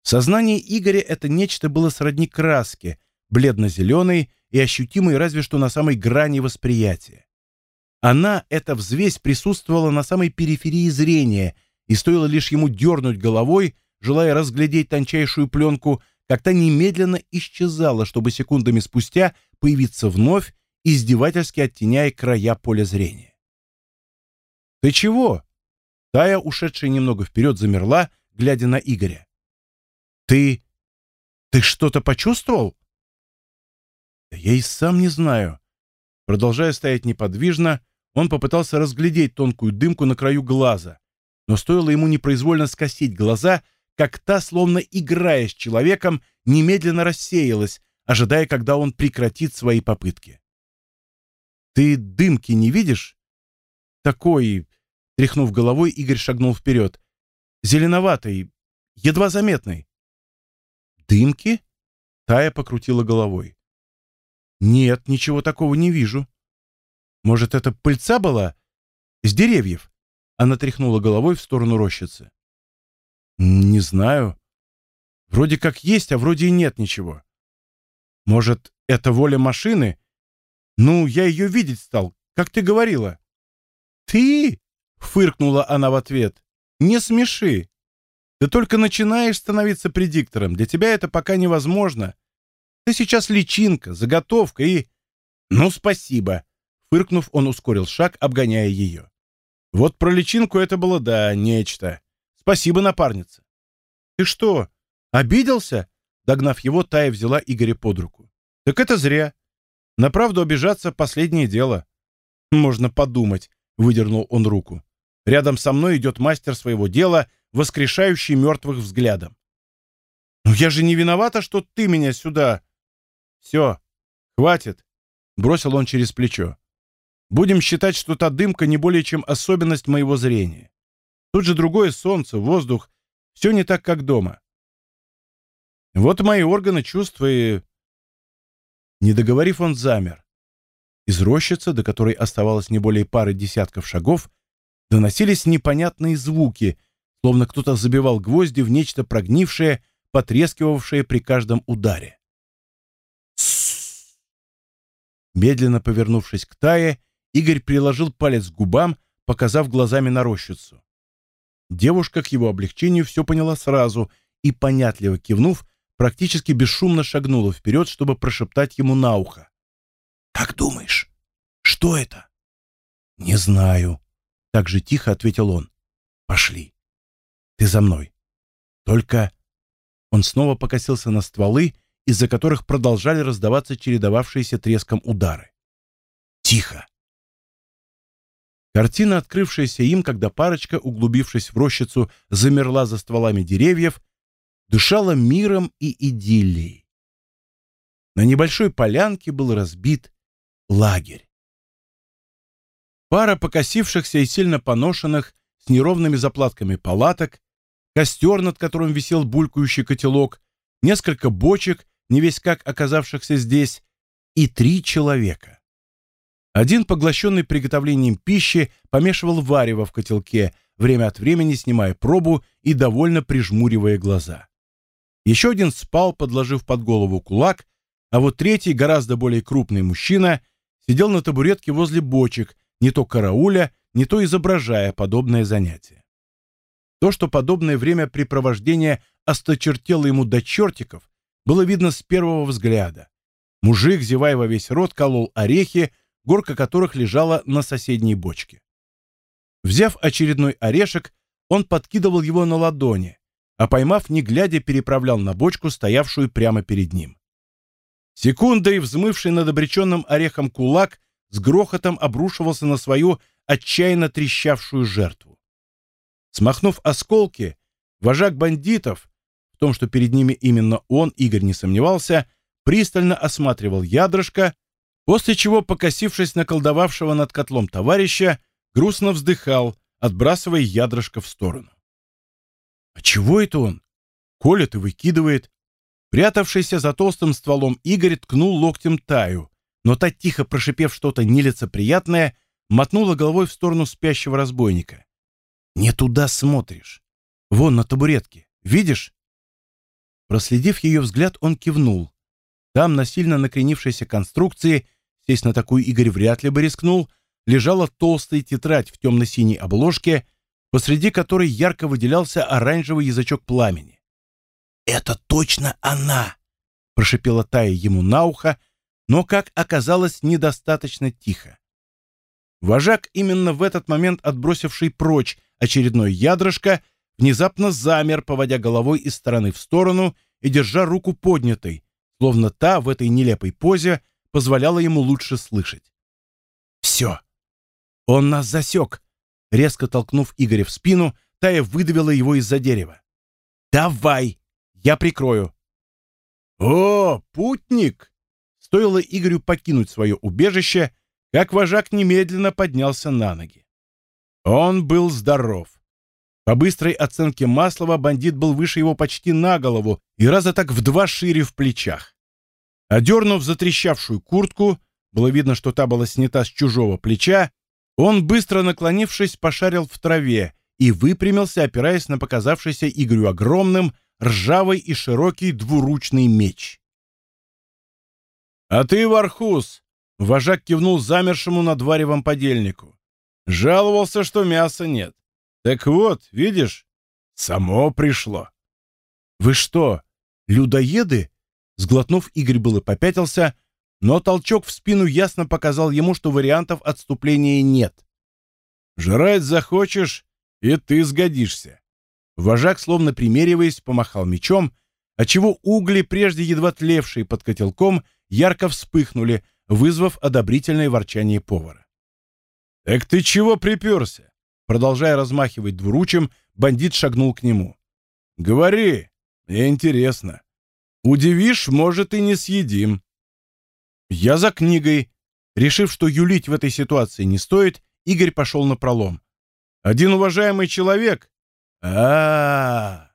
В сознании Игоря это нечто было сродни краске, бледно-зеленой и ощутимой разве что на самой грани восприятия. Она, эта взвесь, присутствовала на самой периферии зрения, и стоило лишь ему дернуть головой, желая разглядеть тончайшую пленку, как та немедленно исчезала, чтобы секундами спустя появиться вновь, издевательски оттеняя края поля зрения. «Ты чего?» Тая, ушедшая немного вперед, замерла, глядя на Игоря. «Ты... ты что-то почувствовал?» «Я и сам не знаю». Продолжая стоять неподвижно, он попытался разглядеть тонкую дымку на краю глаза, но стоило ему непроизвольно скосить глаза, как та, словно играя с человеком, немедленно рассеялась, ожидая, когда он прекратит свои попытки. «Ты дымки не видишь?» «Такой...» — тряхнув головой, Игорь шагнул вперед. «Зеленоватый, едва заметный». «Дымки?» Тая покрутила головой. «Нет, ничего такого не вижу. Может, это пыльца была? С деревьев?» Она тряхнула головой в сторону рощицы. «Не знаю. Вроде как есть, а вроде и нет ничего. Может, это воля машины? Ну, я ее видеть стал, как ты говорила». «Ты?» — фыркнула она в ответ. «Не смеши. Ты только начинаешь становиться предиктором. Для тебя это пока невозможно. Ты сейчас личинка, заготовка и... Ну, спасибо. Фыркнув, он ускорил шаг, обгоняя ее. Вот про личинку это было, да, нечто. Спасибо, напарница. Ты что, обиделся? Догнав его, Тая взяла Игоря под руку. Так это зря. На правду обижаться — последнее дело. Можно подумать, — выдернул он руку. Рядом со мной идет мастер своего дела — воскрешающий мертвых взглядом. «Ну я же не виновата, что ты меня сюда...» «Все, хватит», — бросил он через плечо. «Будем считать, что та дымка не более чем особенность моего зрения. Тут же другое солнце, воздух, все не так, как дома. Вот мои органы чувств и...» Не договорив, он замер. Из рощицы, до которой оставалось не более пары десятков шагов, доносились непонятные звуки — словно кто-то забивал гвозди в нечто прогнившее, потрескивавшее при каждом ударе. Медленно повернувшись к Тае, Игорь приложил палец к губам, показав глазами на рощицу. Девушка к его облегчению все поняла сразу и, понятливо кивнув, практически бесшумно шагнула вперед, чтобы прошептать ему на ухо. «Как думаешь, что это?» «Не знаю», — так же тихо ответил он. «Пошли». Ты за мной. Только...» Он снова покосился на стволы, из-за которых продолжали раздаваться чередовавшиеся треском удары. «Тихо!» Картина, открывшаяся им, когда парочка, углубившись в рощицу, замерла за стволами деревьев, дышала миром и идиллией. На небольшой полянке был разбит лагерь. Пара покосившихся и сильно поношенных, с неровными заплатками палаток, костер, над которым висел булькающий котелок, несколько бочек, не весь как оказавшихся здесь, и три человека. Один, поглощенный приготовлением пищи, помешивал варево в котелке, время от времени снимая пробу и довольно прижмуривая глаза. Еще один спал, подложив под голову кулак, а вот третий, гораздо более крупный мужчина, сидел на табуретке возле бочек, не то карауля, не то изображая подобное занятие. То, что подобное времяпрепровождение осточертело ему до чертиков, было видно с первого взгляда. Мужик, зевая во весь рот, колол орехи, горка которых лежала на соседней бочке. Взяв очередной орешек, он подкидывал его на ладони, а поймав, не глядя, переправлял на бочку, стоявшую прямо перед ним. Секундой взмывший над обреченным орехом кулак с грохотом обрушивался на свою отчаянно трещавшую жертву. Смахнув осколки, вожак бандитов, в том, что перед ними именно он, Игорь не сомневался, пристально осматривал ядрышко, после чего, покосившись на колдовавшего над котлом товарища, грустно вздыхал, отбрасывая ядрышко в сторону. «А чего это он?» Колет и выкидывает. Прятавшийся за толстым стволом Игорь ткнул локтем Таю, но та, тихо прошипев что-то нелицеприятное, мотнула головой в сторону спящего разбойника. «Не туда смотришь. Вон на табуретке. Видишь?» Проследив ее взгляд, он кивнул. Там, на сильно накренившейся конструкции, сесть на такую Игорь вряд ли бы рискнул, лежала толстая тетрадь в темно-синей обложке, посреди которой ярко выделялся оранжевый язычок пламени. «Это точно она!» — прошипела Тая ему на ухо, но, как оказалось, недостаточно тихо. Вожак, именно в этот момент отбросивший прочь очередной ядрышко, внезапно замер, поводя головой из стороны в сторону и держа руку поднятой, словно та в этой нелепой позе позволяла ему лучше слышать. «Все! Он нас засек!» Резко толкнув Игоря в спину, Тая выдавила его из-за дерева. «Давай! Я прикрою!» «О, путник!» Стоило Игорю покинуть свое убежище, как вожак немедленно поднялся на ноги. Он был здоров. По быстрой оценке Маслова бандит был выше его почти на голову и раза так в два шире в плечах. Одернув затрещавшую куртку, было видно, что та была снята с чужого плеча, он, быстро наклонившись, пошарил в траве и выпрямился, опираясь на показавшийся Игорю огромным, ржавый и широкий двуручный меч. «А ты, Вархус!» — вожак кивнул замершему над варевом подельнику. «Жаловался, что мяса нет. Так вот, видишь, само пришло». «Вы что, людоеды?» Сглотнув, Игорь было попятился, но толчок в спину ясно показал ему, что вариантов отступления нет. «Жрать захочешь, и ты сгодишься». Вожак, словно примериваясь, помахал мечом, отчего угли, прежде едва тлевшие под котелком, ярко вспыхнули, вызвав одобрительное ворчание повара. «Так ты чего приперся?» Продолжая размахивать двуручем, бандит шагнул к нему. «Говори, мне интересно. Удивишь, может, и не съедим». Я за книгой. Решив, что юлить в этой ситуации не стоит, Игорь пошел на пролом. Один уважаемый человек? а, -а, -а.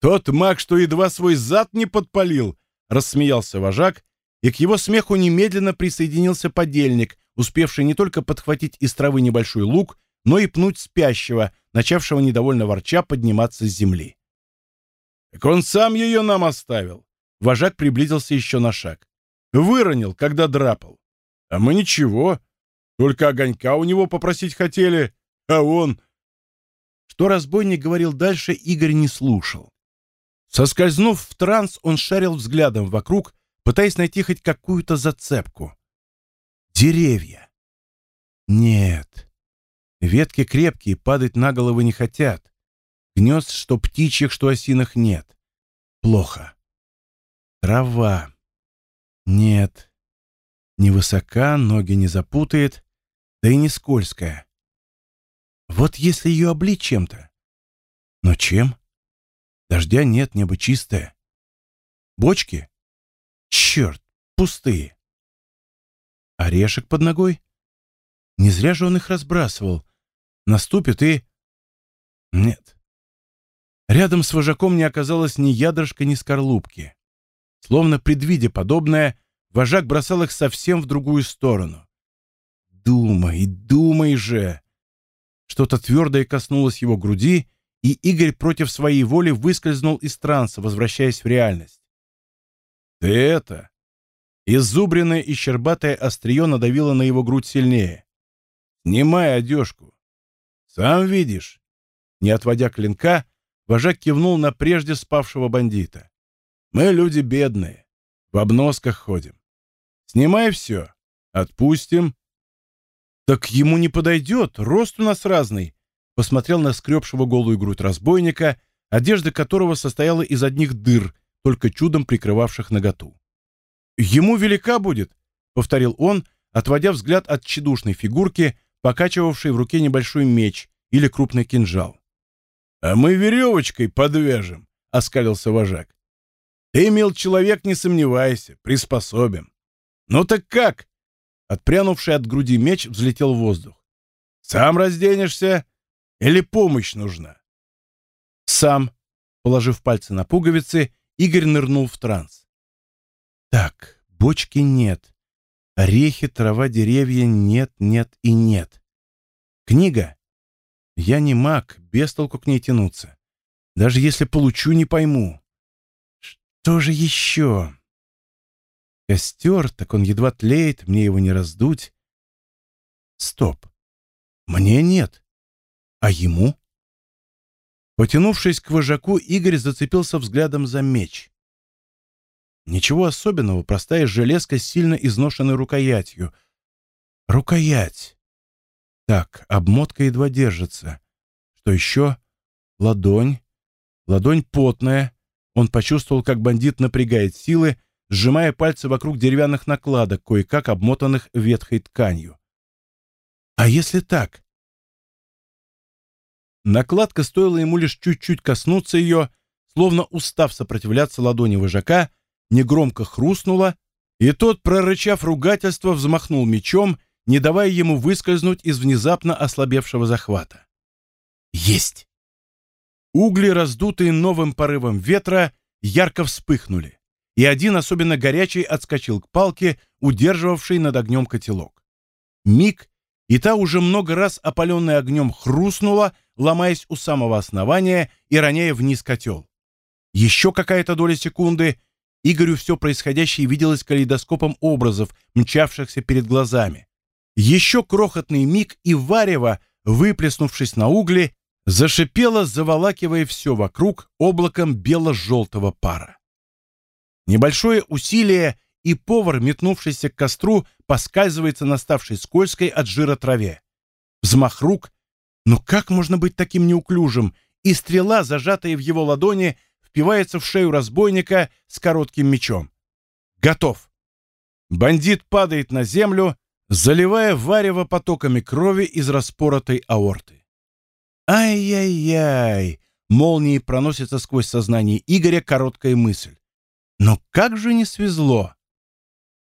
Тот маг, что едва свой зад не подпалил, рассмеялся вожак, и к его смеху немедленно присоединился подельник, успевший не только подхватить из травы небольшой лук, но и пнуть спящего, начавшего недовольно ворча подниматься с земли. «Так он сам ее нам оставил!» Вожак приблизился еще на шаг. Выронил, когда драпал. А мы ничего. Только огонька у него попросить хотели, а он... Что разбойник говорил дальше, Игорь не слушал. Соскользнув в транс, он шарил взглядом вокруг, пытаясь найти хоть какую-то зацепку. Деревья. Нет. Ветки крепкие, падать на головы не хотят. Гнезд, что птичьих, что осиных нет. Плохо. Трава. Нет. Невысока, ноги не запутает, да и не скользкая. Вот если ее облить чем-то. Но чем? Дождя нет, небо чистое. Бочки? Черт, пустые. Орешек под ногой? Не зря же он их разбрасывал. Наступит и... Нет. Рядом с вожаком не оказалось ни ядрышка, ни скорлупки. Словно предвидя подобное, вожак бросал их совсем в другую сторону. «Думай, думай же!» Что-то твердое коснулось его груди, и Игорь против своей воли выскользнул из транса, возвращаясь в реальность. «Ты это!» Изубренное и щербатое острие надавило на его грудь сильнее. «Снимай одежку!» «Сам видишь!» Не отводя клинка, вожак кивнул на прежде спавшего бандита. Мы люди бедные, в обносках ходим. Снимай все, отпустим. Так ему не подойдет, рост у нас разный. Посмотрел на скребшего голую грудь разбойника, одежда которого состояла из одних дыр, только чудом прикрывавших наготу. Ему велика будет, повторил он, отводя взгляд от тщедушной фигурки, покачивавшей в руке небольшой меч или крупный кинжал. «А мы веревочкой подвяжем», — оскалился вожак. Ты, мил человек, не сомневайся, приспособим. Ну так как? Отпрянувший от груди меч взлетел в воздух. Сам разденешься или помощь нужна? Сам, положив пальцы на пуговицы, Игорь нырнул в транс. Так, бочки нет. Орехи, трава, деревья нет, нет и нет. Книга? Я не маг, без толку к ней тянуться. Даже если получу, не пойму. Что же еще? Костер, так он едва тлеет, мне его не раздуть. Стоп. Мне нет. А ему? Потянувшись к вожаку, Игорь зацепился взглядом за меч. Ничего особенного, простая железка с сильно изношенной рукоятью. Рукоять. Так, обмотка едва держится. Что еще? Ладонь. Ладонь потная. Он почувствовал, как бандит напрягает силы, сжимая пальцы вокруг деревянных накладок, кое-как обмотанных ветхой тканью. А если так? Накладка стоила ему лишь чуть-чуть коснуться ее, словно устав сопротивляться ладони вожака, негромко хрустнула, и тот, прорычав ругательство, взмахнул мечом, не давая ему выскользнуть из внезапно ослабевшего захвата. Есть! Угли, раздутые новым порывом ветра, ярко вспыхнули. и один особенно горячий отскочил к палке, удерживавшей над огнем котелок. Миг, и та уже много раз опаленная огнем хрустнула, ломаясь у самого основания и роняя вниз котел. Еще какая-то доля секунды, Игорю все происходящее виделось калейдоскопом образов, мчавшихся перед глазами. Еще крохотный миг, и варево, выплеснувшись на угли, зашипело, заволакивая все вокруг облаком бело-желтого пара. Небольшое усилие, и повар, метнувшийся к костру, поскальзывается на ставшей скользкой от жира траве. Взмах рук. Но как можно быть таким неуклюжим? И стрела, зажатая в его ладони, впивается в шею разбойника с коротким мечом. Готов. Бандит падает на землю, заливая варево потоками крови из распоротой аорты. Ай-яй-яй! Молнией проносится сквозь сознание Игоря короткая мысль. Но как же не свезло!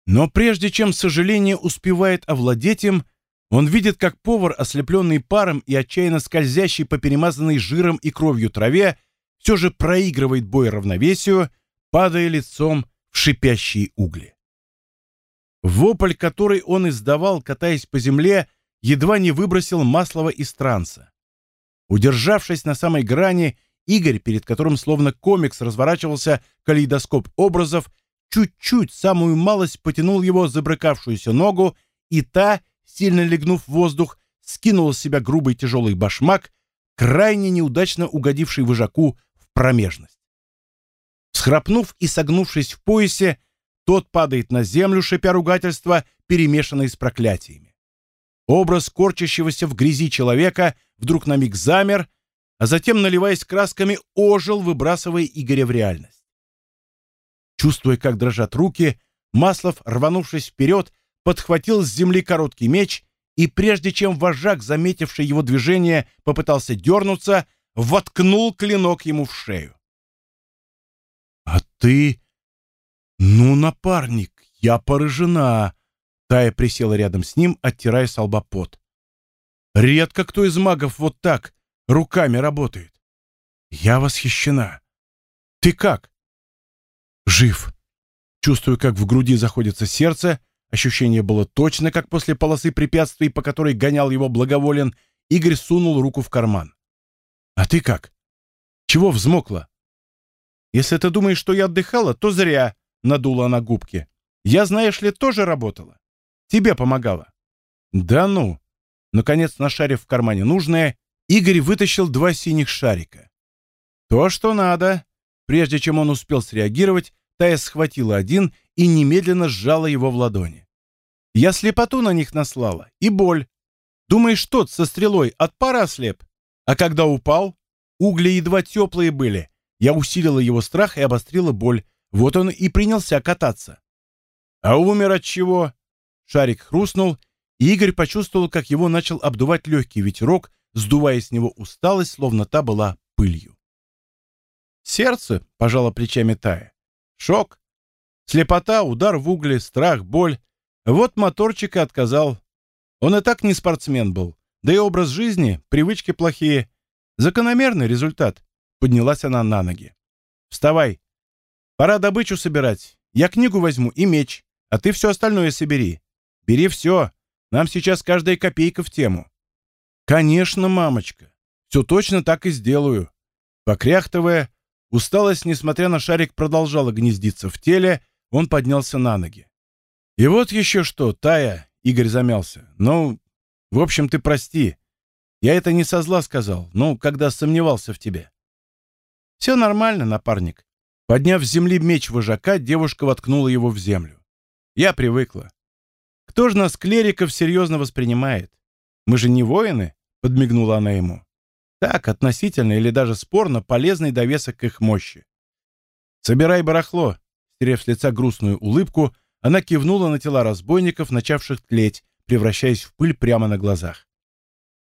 Но прежде чем сожаление успевает овладеть им, он видит, как повар, ослепленный паром и отчаянно скользящий по перемазанной жиром и кровью траве, все же проигрывает бой равновесию, падая лицом в шипящие угли. Вопль, который он издавал, катаясь по земле, едва не выбросил Маслова из транса. Удержавшись на самой грани, Игорь, перед которым словно комикс разворачивался калейдоскоп образов, чуть-чуть, самую малость потянул его забрыкавшуюся ногу, и та, сильно легнув в воздух, скинула с себя грубый тяжелый башмак, крайне неудачно угодивший выжаку промежность. Схрапнув и согнувшись в поясе, тот падает на землю, шипя ругательства, перемешанные с проклятиями. Образ корчащегося в грязи человека вдруг на миг замер, а затем, наливаясь красками, ожил, выбрасывая Игоря в реальность. Чувствуя, как дрожат руки, Маслов, рванувшись вперед, подхватил с земли короткий меч и, прежде чем вожак, заметивший его движение, попытался дернуться, воткнул клинок ему в шею. «А ты... Ну, напарник, я поражена!» Тая присела рядом с ним, оттирая с лба пот. «Редко кто из магов вот так руками работает. Я восхищена. Ты как? Жив. Чувствую, как в груди заходится сердце. Ощущение было точно, как после полосы препятствий, по которой гонял его благоволен. Игорь сунул руку в карман. А ты как? Чего взмокла? Если ты думаешь, что я отдыхала, то зря, надула она губки. Я, знаешь ли, тоже работала. Тебе помогала. Да ну. Наконец, нашарив в кармане нужное, Игорь вытащил два синих шарика. То, что надо. Прежде чем он успел среагировать, Тая схватила один и немедленно сжала его в ладони. Я слепоту на них наслала и боль. Думаешь, тот со стрелой от пара ослеп? А когда упал, угли едва теплые были. Я усилила его страх и обострила боль. Вот он и принялся кататься. А умер от чего? Шарик хрустнул, и Игорь почувствовал, как его начал обдувать легкий ветерок, сдувая с него усталость, словно та была пылью. Сердце, пожало плечами Тая. Шок. Слепота, удар в угле, страх, боль. Вот моторчик и отказал. Он и так не спортсмен был. Да и образ жизни, привычки плохие. Закономерный результат. Поднялась она на ноги. Вставай. Пора добычу собирать. Я книгу возьму и меч, а ты все остальное собери. Бери все. Нам сейчас каждая копейка в тему. «Конечно, мамочка. Все точно так и сделаю». Покряхтывая, усталость, несмотря на шарик, продолжала гнездиться в теле, он поднялся на ноги. «И вот еще что, Тая», — Игорь замялся. «Ну, в общем, ты прости. Я это не со зла сказал, ну, когда сомневался в тебе». «Все нормально, напарник». Подняв с земли меч вожака, девушка воткнула его в землю. «Я привыкла. Кто же нас, клериков, серьезно воспринимает? Мы же не воины, — подмигнула она ему. «Так, относительно или даже спорно, полезный довесок к их мощи». «Собирай барахло», — стерев с лица грустную улыбку, она кивнула на тела разбойников, начавших тлеть, превращаясь в пыль прямо на глазах.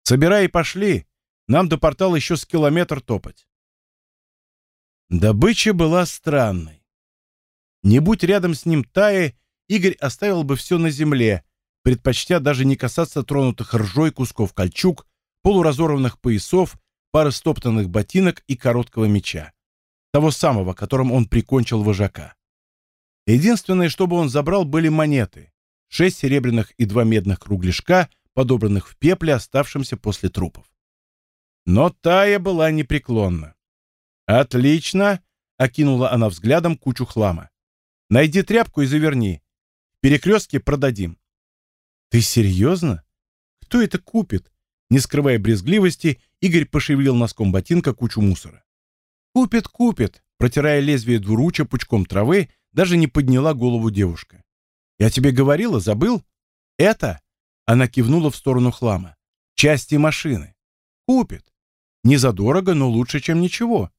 «Собирай и пошли. Нам до портала еще с километр топать». Добыча была странной. Не будь рядом с ним Таи, Игорь оставил бы все на земле, предпочтя даже не касаться тронутых ржой кусков кольчуг, полуразорванных поясов, пары стоптанных ботинок и короткого меча. Того самого, которым он прикончил вожака. Единственное, чтобы он забрал, были монеты. Шесть серебряных и два медных кругляшка, подобранных в пепле, оставшемся после трупов. Но Тая была непреклонна. «Отлично!» — окинула она взглядом кучу хлама. «Найди тряпку и заверни. В перекрестке продадим». «Ты серьезно? Кто это купит?» Не скрывая брезгливости, Игорь пошевелил носком ботинка кучу мусора. «Купит, купит!» Протирая лезвие двуруча пучком травы, даже не подняла голову девушка. «Я тебе говорила, забыл? Это?» Она кивнула в сторону хлама. «Части машины. Купит. Не задорого, но лучше, чем ничего.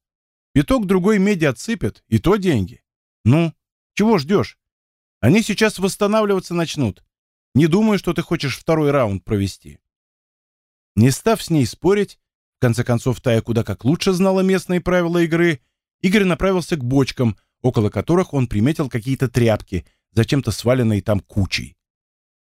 Пяток другой меди отсыпят, и то деньги. Ну, чего ждешь? Они сейчас восстанавливаться начнут. Не думаю, что ты хочешь второй раунд провести». Не став с ней спорить, в конце концов, Тая куда как лучше знала местные правила игры, Игорь направился к бочкам, около которых он приметил какие-то тряпки, зачем-то сваленные там кучей.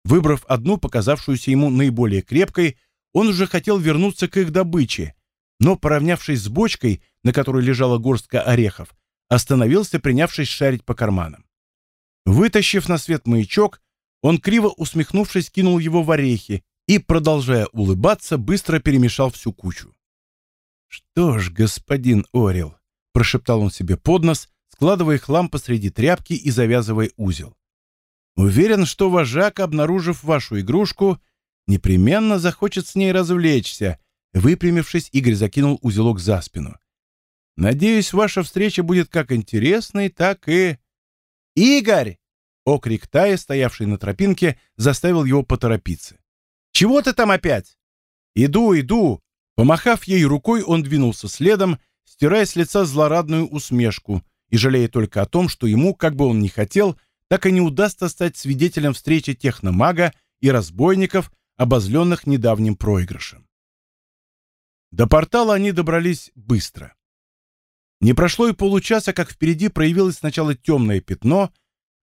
Выбрав одну, показавшуюся ему наиболее крепкой, он уже хотел вернуться к их добыче, но, поравнявшись с бочкой, на которой лежала горстка орехов, остановился, принявшись шарить по карманам. Вытащив на свет маячок, он, криво усмехнувшись, кинул его в орехи и, продолжая улыбаться, быстро перемешал всю кучу. «Что ж, господин Орел», — прошептал он себе под нос, складывая хлам посреди тряпки и завязывая узел. «Уверен, что вожак, обнаружив вашу игрушку, непременно захочет с ней развлечься», Выпрямившись, Игорь закинул узелок за спину. «Надеюсь, ваша встреча будет как интересной, так и...» «Игорь!» — окрик Тая, стоявший на тропинке, заставил его поторопиться. «Чего ты там опять?» «Иду, иду!» Помахав ей рукой, он двинулся следом, стирая с лица злорадную усмешку и жалея только о том, что ему, как бы он ни хотел, так и не удастся стать свидетелем встречи техномага и разбойников, обозленных недавним проигрышем. До портала они добрались быстро. Не прошло и получаса, как впереди проявилось сначала темное пятно,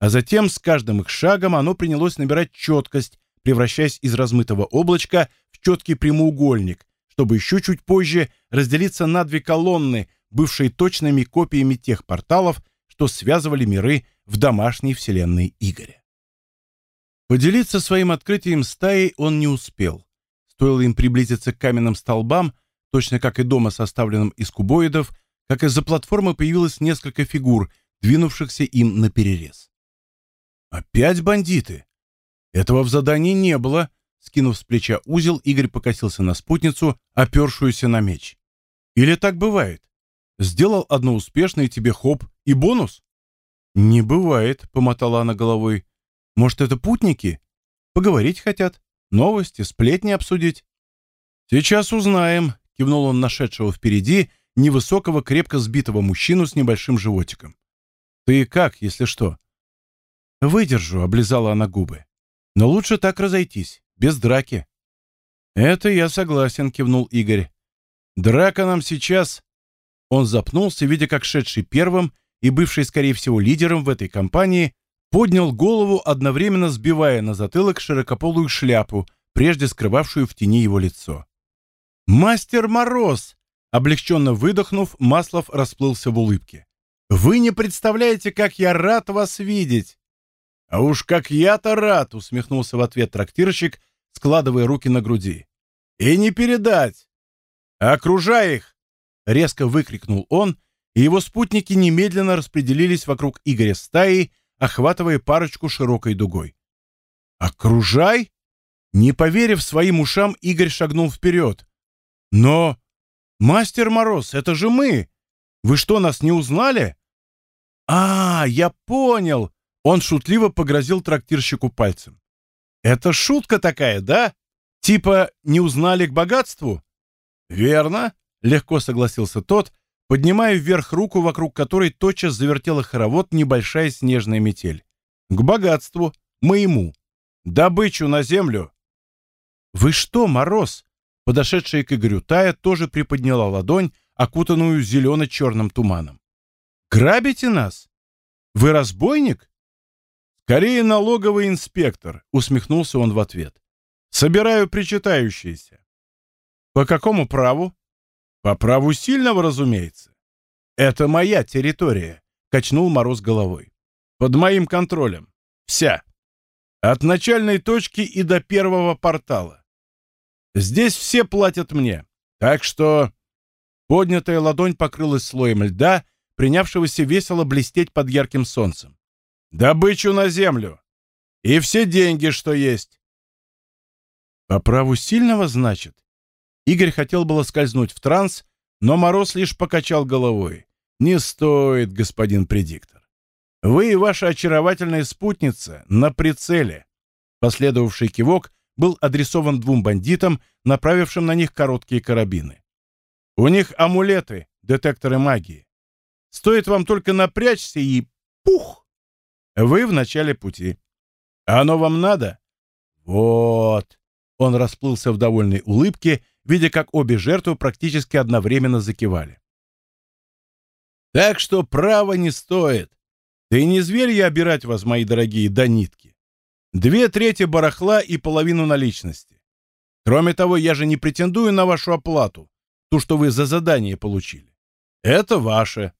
а затем с каждым их шагом оно принялось набирать четкость, превращаясь из размытого облачка в четкий прямоугольник, чтобы еще чуть позже разделиться на две колонны, бывшие точными копиями тех порталов, что связывали миры в домашней вселенной Игоря. Поделиться своим открытием стаей он не успел. Стоило им приблизиться к каменным столбам, точно как и дома, составленным из кубоидов, как из-за платформы появилось несколько фигур, двинувшихся им на перерез. «Опять бандиты!» Этого в задании не было. Скинув с плеча узел, Игорь покосился на спутницу, опершуюся на меч. Или так бывает? Сделал одно успешное, тебе хоп, и бонус? Не бывает, помотала она головой. Может, это путники? Поговорить хотят? Новости, сплетни обсудить? Сейчас узнаем, кивнул он нашедшего впереди невысокого, крепко сбитого мужчину с небольшим животиком. Ты как, если что? Выдержу, облизала она губы. Но лучше так разойтись, без драки. Это я согласен, кивнул Игорь. Драка нам сейчас... Он запнулся, видя, как шедший первым и бывший, скорее всего, лидером в этой компании, поднял голову, одновременно сбивая на затылок широкополую шляпу, прежде скрывавшую в тени его лицо. «Мастер Мороз!» Облегченно выдохнув, Маслов расплылся в улыбке. «Вы не представляете, как я рад вас видеть! «А уж как я-то рад!» — усмехнулся в ответ трактирщик, складывая руки на груди. «И не передать! Окружай их!» — резко выкрикнул он, и его спутники немедленно распределились вокруг Игоря стаи, охватывая парочку широкой дугой. «Окружай?» Не поверив своим ушам, Игорь шагнул вперед. «Но... Мастер Мороз, это же мы! Вы что, нас не узнали?» «А, я понял!» Он шутливо погрозил трактирщику пальцем. «Это шутка такая, да? Типа не узнали к богатству?» «Верно», — легко согласился тот, поднимая вверх руку, вокруг которой тотчас завертела хоровод небольшая снежная метель. «К богатству, моему. Добычу на землю». «Вы что, Мороз?» Подошедшая к Игорю Тая тоже приподняла ладонь, окутанную зелено-черным туманом. «Грабите нас? Вы разбойник?» «Скорее налоговый инспектор», — усмехнулся он в ответ. «Собираю причитающиеся». «По какому праву?» «По праву сильного, разумеется». «Это моя территория», — качнул Мороз головой. Под моим контролем. Вся. От начальной точки и до первого портала. Здесь все платят мне. Так что... Поднятая ладонь покрылась слоем льда, принявшегося весело блестеть под ярким солнцем. «Добычу на землю! И все деньги, что есть!» «По праву сильного, значит?» Игорь хотел было скользнуть в транс, но Мороз лишь покачал головой. «Не стоит, господин предиктор. Вы и ваша очаровательная спутница на прицеле». Последовавший кивок был адресован двум бандитам, направившим на них короткие карабины. У них амулеты, детекторы магии. Стоит вам только напрячься и пух! Вы в начале пути. А оно вам надо? Вот. Он расплылся в довольной улыбке, видя, как обе жертвы практически одновременно закивали. Так что право не стоит. Да и не зверь я обирать вас, мои дорогие, до нитки. Две трети барахла и половину наличности. Кроме того, я же не претендую на вашу оплату ту, что вы за задание получили. Это ваше.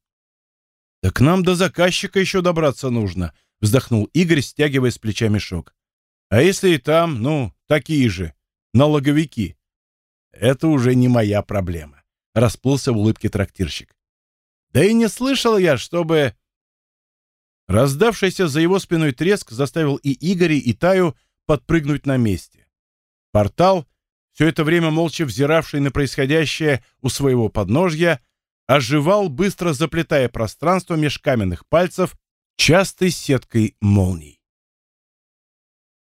Так нам до заказчика еще добраться нужно, вздохнул Игорь, стягивая с плеча мешок. А если и там, ну, такие же, налоговики? Это уже не моя проблема, расплылся в улыбке трактирщик. Да и не слышал я, чтобы... Раздавшийся за его спиной треск заставил и Игоря, и Таю подпрыгнуть на месте. Портал все это время молча взиравший на происходящее у своего подножья, оживал, быстро заплетая пространство меж каменных пальцев частой сеткой молний.